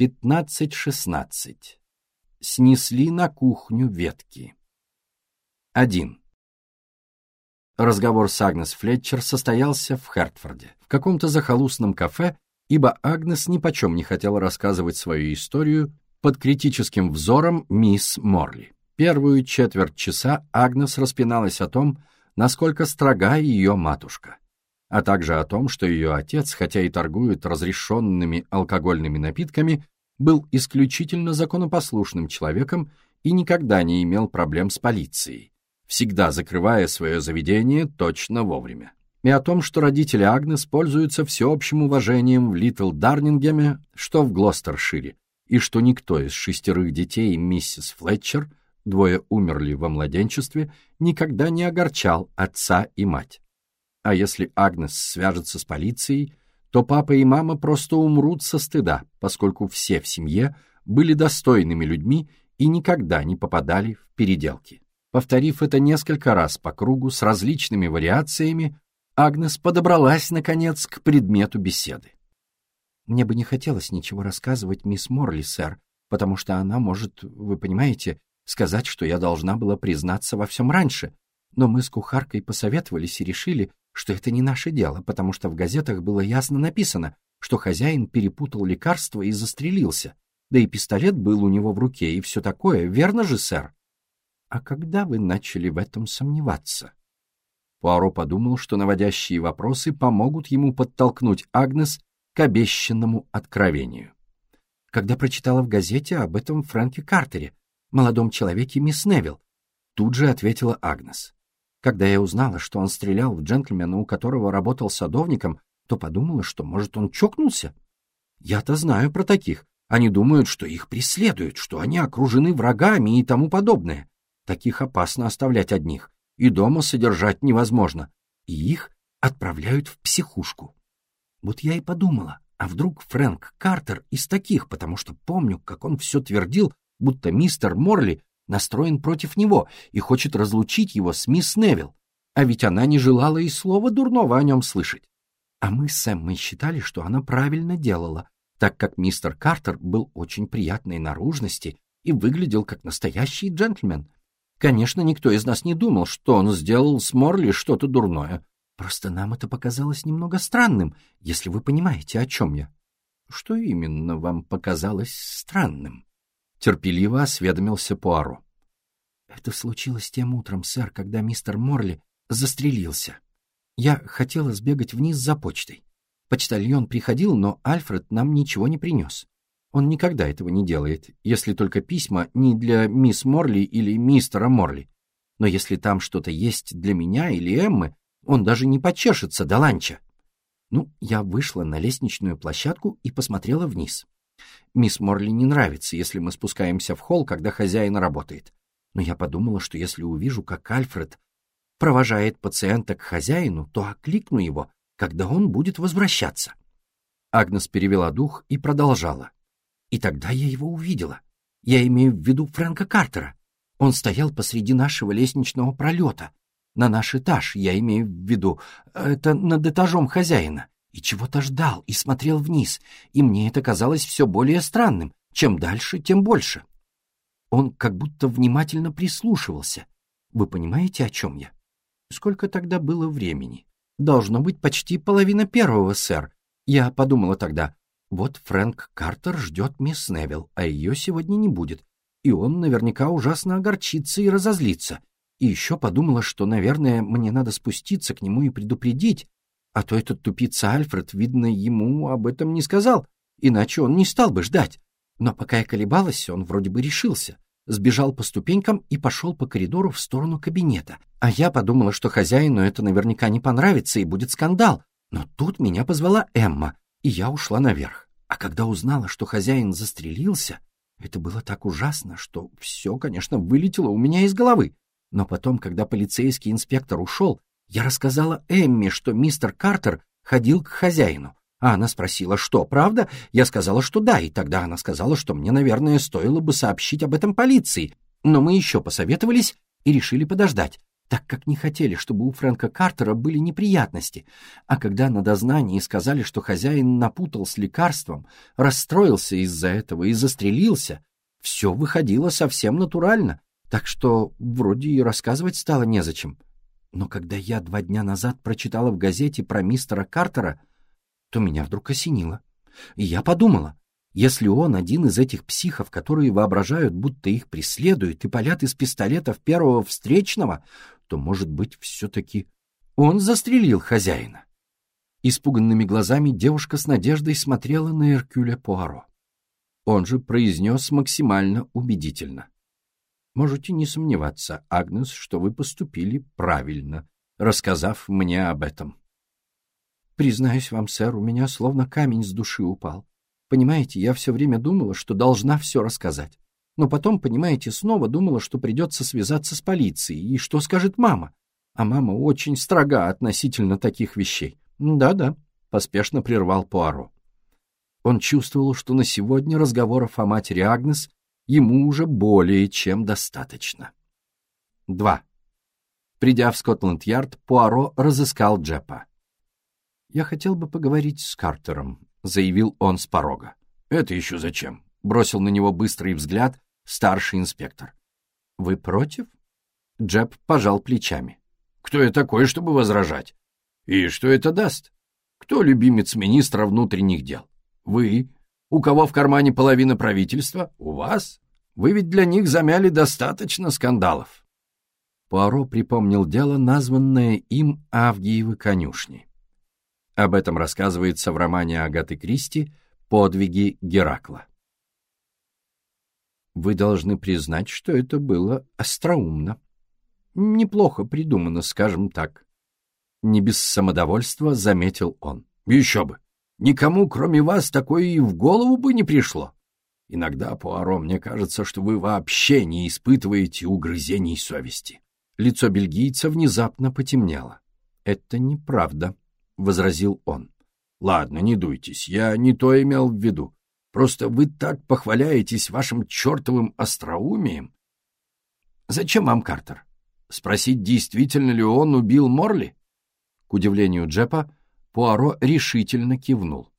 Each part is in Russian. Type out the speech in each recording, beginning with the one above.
15-16. Снесли на кухню ветки. 1. Разговор с Агнес Флетчер состоялся в Хертфорде, в каком-то захолустном кафе, ибо Агнес нипочем не хотела рассказывать свою историю под критическим взором мисс Морли. Первую четверть часа Агнес распиналась о том, насколько строга ее матушка, а также о том, что ее отец, хотя и торгует разрешенными алкогольными напитками, был исключительно законопослушным человеком и никогда не имел проблем с полицией, всегда закрывая свое заведение точно вовремя. И о том, что родители Агнес пользуются всеобщим уважением в Литл Дарнингеме, что в Глостершире, и что никто из шестерых детей миссис Флетчер, двое умерли во младенчестве, никогда не огорчал отца и мать. А если Агнес свяжется с полицией, то папа и мама просто умрут со стыда, поскольку все в семье были достойными людьми и никогда не попадали в переделки. Повторив это несколько раз по кругу с различными вариациями, Агнес подобралась, наконец, к предмету беседы. «Мне бы не хотелось ничего рассказывать мисс Морли, сэр, потому что она может, вы понимаете, сказать, что я должна была признаться во всем раньше, но мы с кухаркой посоветовались и решили, что это не наше дело, потому что в газетах было ясно написано, что хозяин перепутал лекарство и застрелился, да и пистолет был у него в руке и все такое, верно же, сэр? А когда вы начали в этом сомневаться? Пуаро подумал, что наводящие вопросы помогут ему подтолкнуть Агнес к обещанному откровению. Когда прочитала в газете об этом Фрэнке Картере, молодом человеке мисс Невилл, тут же ответила Агнес. Когда я узнала, что он стрелял в джентльмена, у которого работал садовником, то подумала, что, может, он чокнулся. Я-то знаю про таких. Они думают, что их преследуют, что они окружены врагами и тому подобное. Таких опасно оставлять одних, и дома содержать невозможно. И их отправляют в психушку. Вот я и подумала, а вдруг Фрэнк Картер из таких, потому что помню, как он все твердил, будто мистер Морли настроен против него и хочет разлучить его с мисс Невилл, а ведь она не желала и слова дурного о нем слышать. А мы с Эммой считали, что она правильно делала, так как мистер Картер был очень приятной наружности и выглядел как настоящий джентльмен. Конечно, никто из нас не думал, что он сделал с Морли что-то дурное. Просто нам это показалось немного странным, если вы понимаете, о чем я. Что именно вам показалось странным? Терпеливо осведомился Пуаро. Это случилось тем утром, сэр, когда мистер Морли застрелился. Я хотела сбегать вниз за почтой. Почтальон приходил, но Альфред нам ничего не принес. Он никогда этого не делает, если только письма не для мисс Морли или мистера Морли. Но если там что-то есть для меня или Эммы, он даже не почешется до ланча. Ну, я вышла на лестничную площадку и посмотрела вниз. Мисс Морли не нравится, если мы спускаемся в холл, когда хозяин работает. Но я подумала, что если увижу, как Альфред провожает пациента к хозяину, то окликну его, когда он будет возвращаться. Агнес перевела дух и продолжала. И тогда я его увидела. Я имею в виду Фрэнка Картера. Он стоял посреди нашего лестничного пролета. На наш этаж, я имею в виду, это над этажом хозяина и чего-то ждал и смотрел вниз, и мне это казалось все более странным. Чем дальше, тем больше. Он как будто внимательно прислушивался. Вы понимаете, о чем я? Сколько тогда было времени? Должно быть почти половина первого, сэр. Я подумала тогда, вот Фрэнк Картер ждет мисс Невилл, а ее сегодня не будет. И он наверняка ужасно огорчится и разозлится. И еще подумала, что, наверное, мне надо спуститься к нему и предупредить, а то этот тупица Альфред, видно, ему об этом не сказал, иначе он не стал бы ждать. Но пока я колебалась, он вроде бы решился. Сбежал по ступенькам и пошел по коридору в сторону кабинета. А я подумала, что хозяину это наверняка не понравится и будет скандал. Но тут меня позвала Эмма, и я ушла наверх. А когда узнала, что хозяин застрелился, это было так ужасно, что все, конечно, вылетело у меня из головы. Но потом, когда полицейский инспектор ушел, я рассказала Эмми, что мистер Картер ходил к хозяину. А она спросила, что, правда? Я сказала, что да, и тогда она сказала, что мне, наверное, стоило бы сообщить об этом полиции. Но мы еще посоветовались и решили подождать. так как не хотели, чтобы у Фрэнка Картера были неприятности, а когда на дознании сказали, что хозяин напутал с лекарством, расстроился из-за этого и застрелился, все выходило совсем натурально, так что вроде и рассказывать стало незачем. Но когда я два дня назад прочитала в газете про мистера Картера, то меня вдруг осенило. И я подумала, если он один из этих психов, которые воображают, будто их преследуют и палят из пистолетов первого встречного, то, может быть, все-таки он застрелил хозяина. Испуганными глазами девушка с надеждой смотрела на Эркюля Пуаро. Он же произнес максимально убедительно. «Можете не сомневаться, Агнес, что вы поступили правильно, рассказав мне об этом». «Признаюсь вам, сэр, у меня словно камень с души упал. Понимаете, я все время думала, что должна все рассказать. Но потом, понимаете, снова думала, что придется связаться с полицией, и что скажет мама. А мама очень строга относительно таких вещей. Да-да, поспешно прервал Пуаро. Он чувствовал, что на сегодня разговоров о матери Агнес ему уже более чем достаточно. 2. Придя в Скотланд-Ярд, Пуаро разыскал Джепа. «Я хотел бы поговорить с Картером», — заявил он с порога. «Это еще зачем?» — бросил на него быстрый взгляд старший инспектор. «Вы против?» Джеб пожал плечами. «Кто я такой, чтобы возражать? И что это даст? Кто любимец министра внутренних дел? Вы? У кого в кармане половина правительства? У вас? Вы ведь для них замяли достаточно скандалов». Пуаро припомнил дело, названное им Авгиевы конюшни. Об этом рассказывается в романе Агаты Кристи «Подвиги Геракла». Вы должны признать, что это было остроумно. Неплохо придумано, скажем так. Не без самодовольства заметил он. Еще бы! Никому, кроме вас, такое и в голову бы не пришло. Иногда, Пуаро, мне кажется, что вы вообще не испытываете угрызений совести. Лицо бельгийца внезапно потемнело. Это неправда, — возразил он. — Ладно, не дуйтесь, я не то имел в виду. Просто вы так похваляетесь вашим чертовым остроумием. Зачем вам Картер? Спросить, действительно ли он убил Морли? К удивлению Джепа, Пуаро решительно кивнул.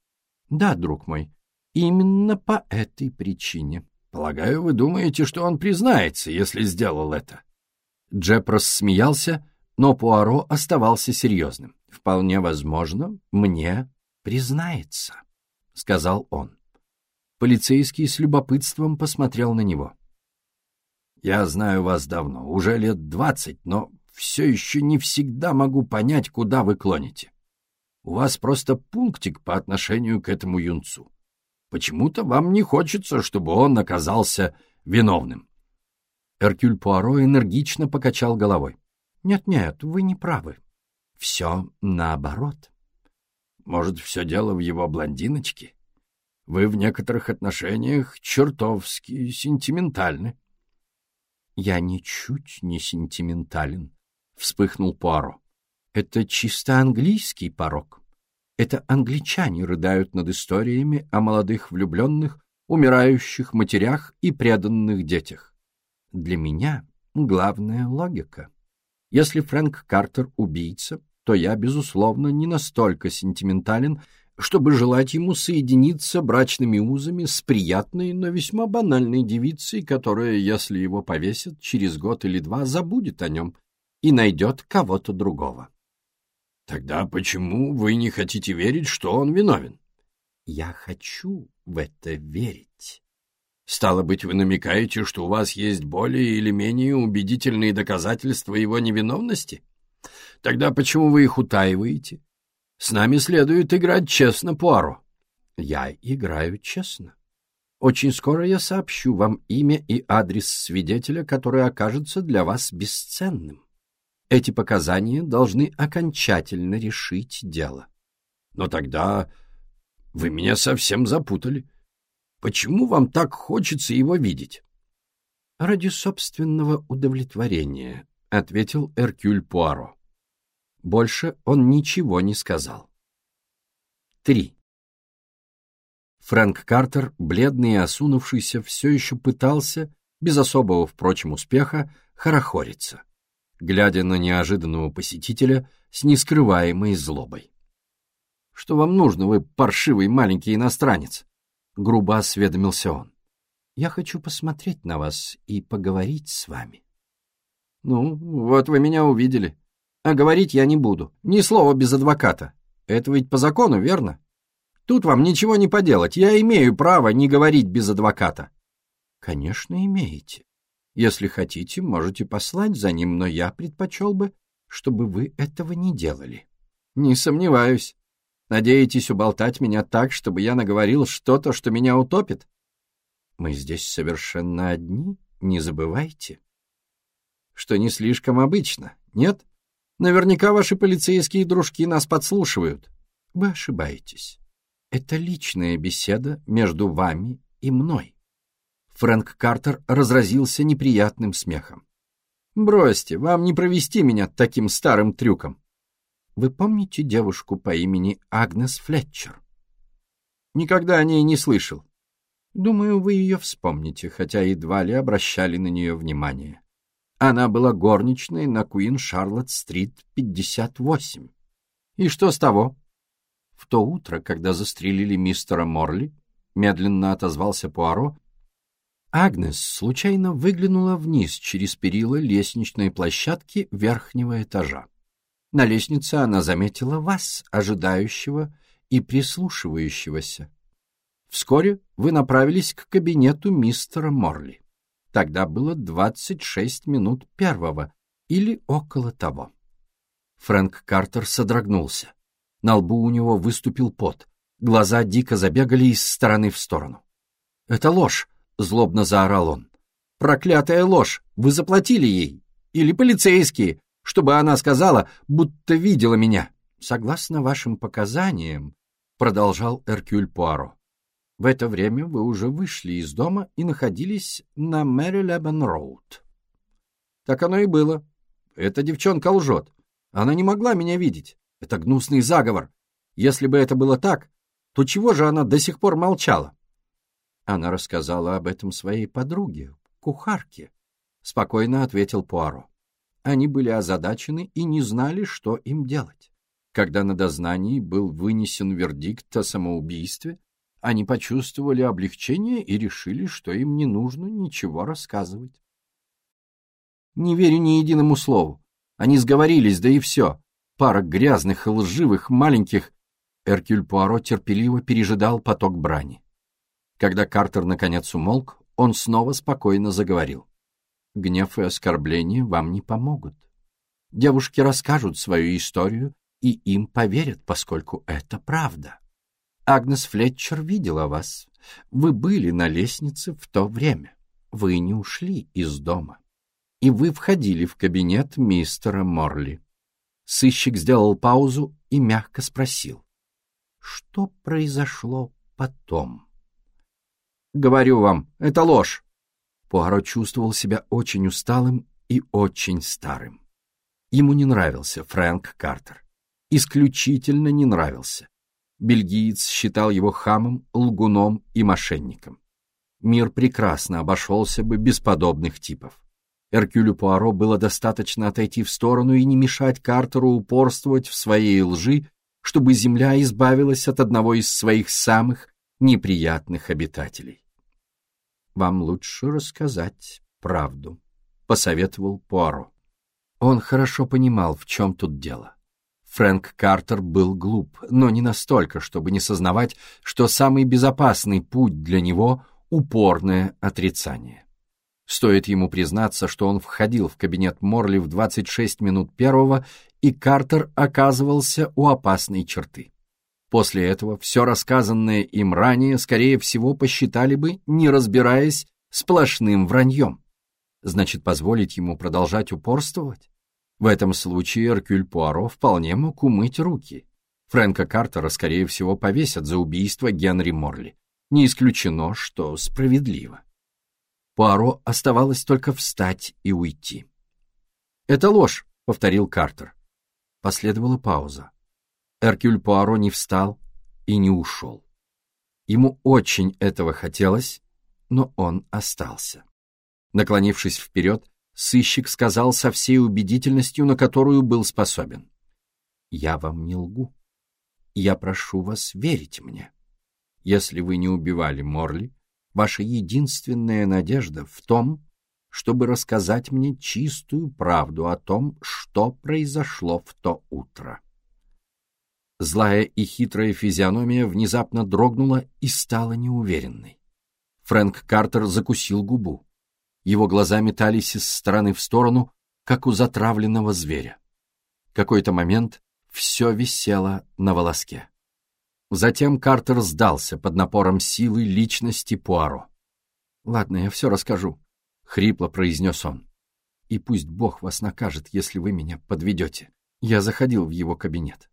Да, друг мой, именно по этой причине. Полагаю, вы думаете, что он признается, если сделал это. Джеп рассмеялся, но Пуаро оставался серьезным. «Вполне возможно, мне признается», — сказал он. Полицейский с любопытством посмотрел на него. «Я знаю вас давно, уже лет двадцать, но все еще не всегда могу понять, куда вы клоните. У вас просто пунктик по отношению к этому юнцу. Почему-то вам не хочется, чтобы он оказался виновным». Эркюль Пуаро энергично покачал головой. «Нет-нет, вы не правы. Все наоборот. Может, все дело в его блондиночке? Вы в некоторых отношениях чертовски сентиментальны. Я ничуть не сентиментален, вспыхнул Пуаро. Это чисто английский порог. Это англичане рыдают над историями о молодых влюбленных, умирающих матерях и преданных детях. Для меня главная логика. Если Фрэнк Картер убийца, то я, безусловно, не настолько сентиментален, чтобы желать ему соединиться брачными узами с приятной, но весьма банальной девицей, которая, если его повесят, через год или два забудет о нем и найдет кого-то другого. Тогда почему вы не хотите верить, что он виновен? Я хочу в это верить. Стало быть, вы намекаете, что у вас есть более или менее убедительные доказательства его невиновности? Тогда почему вы их утаиваете? С нами следует играть честно, Пуаро. Я играю честно. Очень скоро я сообщу вам имя и адрес свидетеля, который окажется для вас бесценным. Эти показания должны окончательно решить дело. Но тогда вы меня совсем запутали. Почему вам так хочется его видеть? Ради собственного удовлетворения, — ответил Эркюль Пуаро. Больше он ничего не сказал. 3. Фрэнк Картер, бледный и осунувшийся, все еще пытался, без особого, впрочем, успеха, хорохориться. Глядя на неожиданного посетителя с нескрываемой злобой. «Что вам нужно, вы паршивый маленький иностранец?» — грубо осведомился он. «Я хочу посмотреть на вас и поговорить с вами». «Ну, вот вы меня увидели. А говорить я не буду. Ни слова без адвоката. Это ведь по закону, верно? Тут вам ничего не поделать. Я имею право не говорить без адвоката». «Конечно, имеете. Если хотите, можете послать за ним, но я предпочел бы, чтобы вы этого не делали». «Не сомневаюсь. Надеетесь уболтать меня так, чтобы я наговорил что-то, что меня утопит?» «Мы здесь совершенно одни, не забывайте». «Что не слишком обычно, нет? Наверняка ваши полицейские дружки нас подслушивают». «Вы ошибаетесь. Это личная беседа между вами и мной». Фрэнк Картер разразился неприятным смехом. «Бросьте, вам не провести меня таким старым трюком. Вы помните девушку по имени Агнес Флетчер? Никогда о ней не слышал. Думаю, вы ее вспомните, хотя едва ли обращали на нее внимание. Она была горничной на Куин Шарлотт-стрит, 58. И что с того? В то утро, когда застрелили мистера Морли, медленно отозвался Пуаро, Агнес случайно выглянула вниз через перила лестничной площадки верхнего этажа. На лестнице она заметила вас, ожидающего и прислушивающегося. Вскоре вы направились к кабинету мистера Морли. Тогда было двадцать шесть минут первого или около того. Фрэнк Картер содрогнулся. На лбу у него выступил пот. Глаза дико забегали из стороны в сторону. «Это ложь!» — злобно заорал он. «Проклятая ложь! Вы заплатили ей! Или полицейские, чтобы она сказала, будто видела меня!» «Согласно вашим показаниям», — продолжал Эркюль Пуаро, «в это время вы уже вышли из дома и находились на Мэри Лебен Роуд». «Так оно и было. Эта девчонка лжет. Она не могла меня видеть. Это гнусный заговор. Если бы это было так, то чего же она до сих пор молчала?» Она рассказала об этом своей подруге, кухарке, — спокойно ответил Пуаро. Они были озадачены и не знали, что им делать. Когда на дознании был вынесен вердикт о самоубийстве, они почувствовали облегчение и решили, что им не нужно ничего рассказывать. Не верю ни единому слову. Они сговорились, да и все. Пара грязных, лживых, маленьких... Эркюль Пуаро терпеливо пережидал поток брани. Когда Картер наконец умолк, он снова спокойно заговорил. «Гнев и оскорбления вам не помогут. Девушки расскажут свою историю, и им поверят, поскольку это правда. Агнес Флетчер видела вас. Вы были на лестнице в то время. Вы не ушли из дома. И вы входили в кабинет мистера Морли. Сыщик сделал паузу и мягко спросил. Что произошло потом? Говорю вам, это ложь. Пуаро чувствовал себя очень усталым и очень старым. Ему не нравился Фрэнк Картер. Исключительно не нравился. Бельгиец считал его хамом, лгуном и мошенником. Мир прекрасно обошелся бы без подобных типов. Эркюлю Пуаро было достаточно отойти в сторону и не мешать Картеру упорствовать в своей лжи, чтобы Земля избавилась от одного из своих самых неприятных обитателей вам лучше рассказать правду», — посоветовал Пуаро. Он хорошо понимал, в чем тут дело. Фрэнк Картер был глуп, но не настолько, чтобы не сознавать, что самый безопасный путь для него — упорное отрицание. Стоит ему признаться, что он входил в кабинет Морли в 26 минут первого, и Картер оказывался у опасной черты. После этого все рассказанное им ранее, скорее всего, посчитали бы, не разбираясь, сплошным враньем. Значит, позволить ему продолжать упорствовать? В этом случае Эркюль Пуаро вполне мог умыть руки. Фрэнка Картера, скорее всего, повесят за убийство Генри Морли. Не исключено, что справедливо. Пуаро оставалось только встать и уйти. «Это ложь», — повторил Картер. Последовала пауза. Эркюль Пуаро не встал и не ушел. Ему очень этого хотелось, но он остался. Наклонившись вперед, Сыщик сказал со всей убедительностью, на которую был способен. «Я вам не лгу. Я прошу вас верить мне. Если вы не убивали Морли, ваша единственная надежда в том, чтобы рассказать мне чистую правду о том, что произошло в то утро». Злая и хитрая физиономия внезапно дрогнула и стала неуверенной. Фрэнк Картер закусил губу. Его глаза метались из стороны в сторону, как у затравленного зверя. Какой-то момент все висело на волоске. Затем Картер сдался под напором силы личности Пуаро. «Ладно, я все расскажу», — хрипло произнес он. «И пусть Бог вас накажет, если вы меня подведете». Я заходил в его кабинет.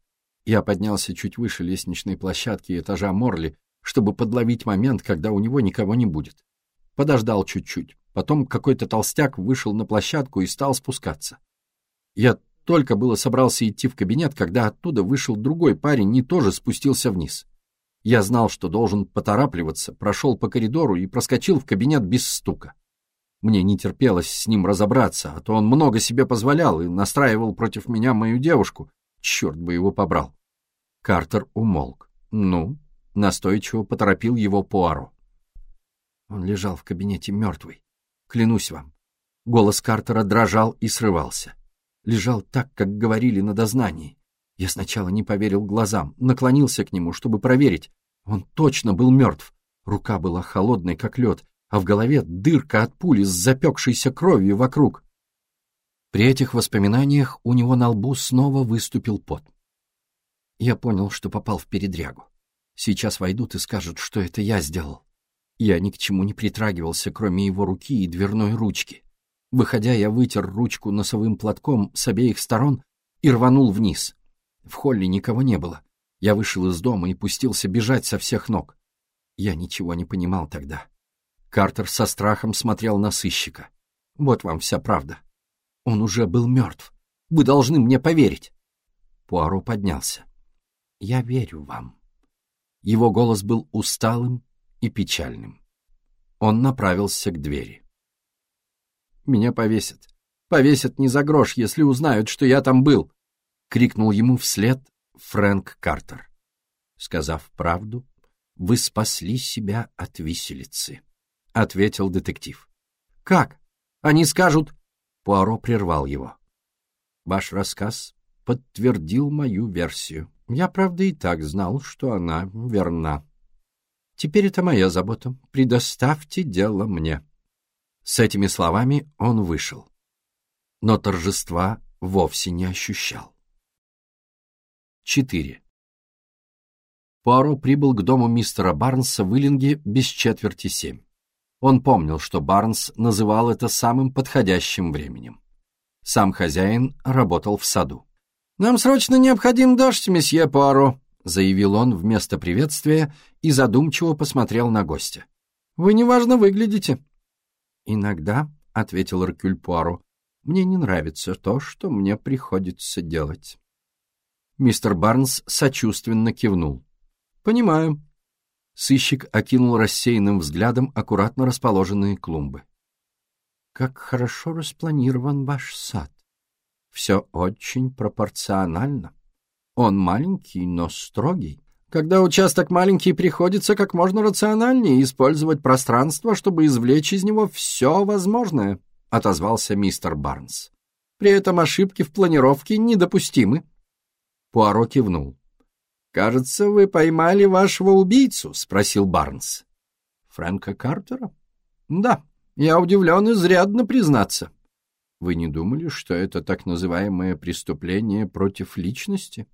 Я поднялся чуть выше лестничной площадки этажа Морли, чтобы подловить момент, когда у него никого не будет. Подождал чуть-чуть. Потом какой-то толстяк вышел на площадку и стал спускаться. Я только было собрался идти в кабинет, когда оттуда вышел другой парень и тоже спустился вниз. Я знал, что должен поторапливаться, прошел по коридору и проскочил в кабинет без стука. Мне не терпелось с ним разобраться, а то он много себе позволял и настраивал против меня мою девушку. Черт бы его побрал. Картер умолк. «Ну?» — настойчиво поторопил его Пуаро. Он лежал в кабинете мертвый. Клянусь вам. Голос Картера дрожал и срывался. Лежал так, как говорили на дознании. Я сначала не поверил глазам, наклонился к нему, чтобы проверить. Он точно был мертв. Рука была холодной, как лед, а в голове дырка от пули с запекшейся кровью вокруг. При этих воспоминаниях у него на лбу снова выступил пот. Я понял, что попал в передрягу. Сейчас войдут и скажут, что это я сделал. Я ни к чему не притрагивался, кроме его руки и дверной ручки. Выходя, я вытер ручку носовым платком с обеих сторон и рванул вниз. В холле никого не было. Я вышел из дома и пустился бежать со всех ног. Я ничего не понимал тогда. Картер со страхом смотрел на сыщика. Вот вам вся правда. Он уже был мертв. Вы должны мне поверить. Пуаро поднялся. Я верю вам. Его голос был усталым и печальным. Он направился к двери. «Меня повесят. Повесят не за грош, если узнают, что я там был!» — крикнул ему вслед Фрэнк Картер. Сказав правду, вы спасли себя от виселицы, — ответил детектив. «Как? Они скажут...» Пуаро прервал его. «Ваш рассказ подтвердил мою версию. Я, правда, и так знал, что она верна. Теперь это моя забота. Предоставьте дело мне». С этими словами он вышел. Но торжества вовсе не ощущал. 4. Пуаро прибыл к дому мистера Барнса в Иллинге без четверти семь. Он помнил, что Барнс называл это самым подходящим временем. Сам хозяин работал в саду. «Нам срочно необходим дождь, месье Пуаро», заявил он вместо приветствия и задумчиво посмотрел на гостя. «Вы неважно выглядите». «Иногда», — ответил Ракюль Пуаро, — «мне не нравится то, что мне приходится делать». Мистер Барнс сочувственно кивнул. «Понимаю». Сыщик окинул рассеянным взглядом аккуратно расположенные клумбы. «Как хорошо распланирован ваш сад. Все очень пропорционально. Он маленький, но строгий. Когда участок маленький, приходится как можно рациональнее использовать пространство, чтобы извлечь из него все возможное, — отозвался мистер Барнс. При этом ошибки в планировке недопустимы. Пуаро кивнул. «Кажется, вы поймали вашего убийцу?» — спросил Барнс. «Фрэнка Картера?» «Да, я удивлен изрядно признаться». «Вы не думали, что это так называемое преступление против личности?»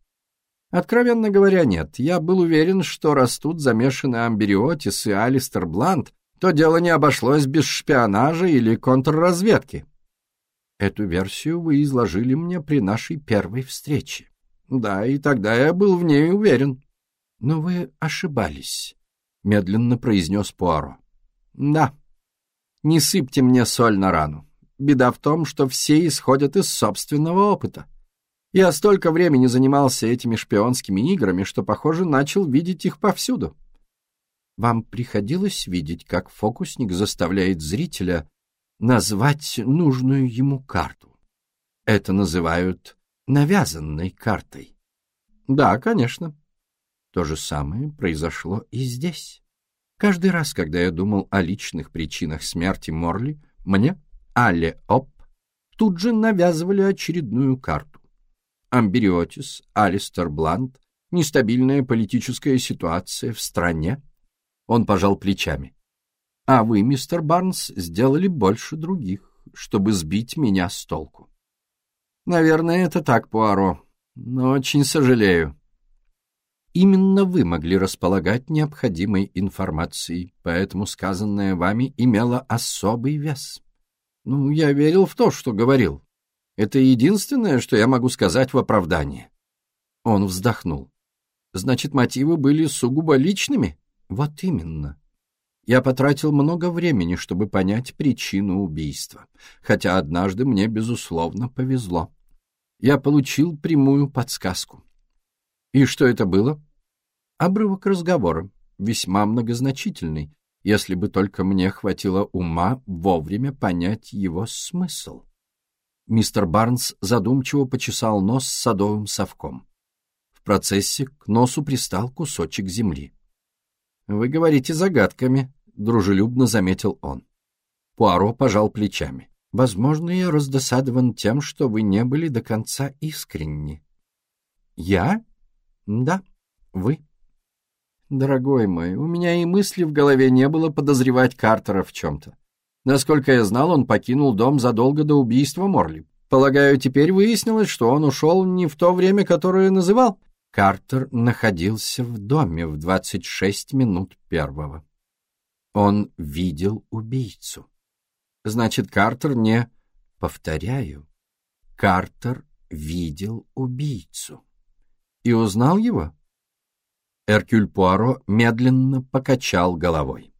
Откровенно говоря, нет. Я был уверен, что растут замешаны Амбериотис и Алистер Блант, то дело не обошлось без шпионажа или контрразведки. Эту версию вы изложили мне при нашей первой встрече. Да, и тогда я был в ней уверен. Но вы ошибались, — медленно произнес Пуаро. Да. Не сыпьте мне соль на рану. Беда в том, что все исходят из собственного опыта. Я столько времени занимался этими шпионскими играми, что, похоже, начал видеть их повсюду. Вам приходилось видеть, как фокусник заставляет зрителя назвать нужную ему карту. Это называют навязанной картой. Да, конечно. То же самое произошло и здесь. Каждый раз, когда я думал о личных причинах смерти Морли, мне, Але Оп, тут же навязывали очередную карту. Амбериотис, Алистер Блант, нестабильная политическая ситуация в стране. Он пожал плечами. А вы, мистер Барнс, сделали больше других, чтобы сбить меня с толку. Наверное, это так, Пуаро, но очень сожалею. Именно вы могли располагать необходимой информацией, поэтому сказанное вами имело особый вес. Ну, я верил в то, что говорил. Это единственное, что я могу сказать в оправдании. Он вздохнул. Значит, мотивы были сугубо личными? Вот именно. Я потратил много времени, чтобы понять причину убийства, хотя однажды мне, безусловно, повезло. Я получил прямую подсказку. И что это было? Обрывок разговора, весьма многозначительный, если бы только мне хватило ума вовремя понять его смысл. Мистер Барнс задумчиво почесал нос садовым совком. В процессе к носу пристал кусочек земли. «Вы говорите загадками», — дружелюбно заметил он. Пуаро пожал плечами. «Возможно, я раздосадован тем, что вы не были до конца искренни». «Я? Да, вы». Дорогой мой, у меня и мысли в голове не было подозревать Картера в чем-то. Насколько я знал, он покинул дом задолго до убийства Морли. Полагаю, теперь выяснилось, что он ушел не в то время, которое называл. Картер находился в доме в 26 минут первого. Он видел убийцу. Значит, Картер не... Повторяю, Картер видел убийцу. И узнал его? Эркюль Пуаро медленно покачал головой.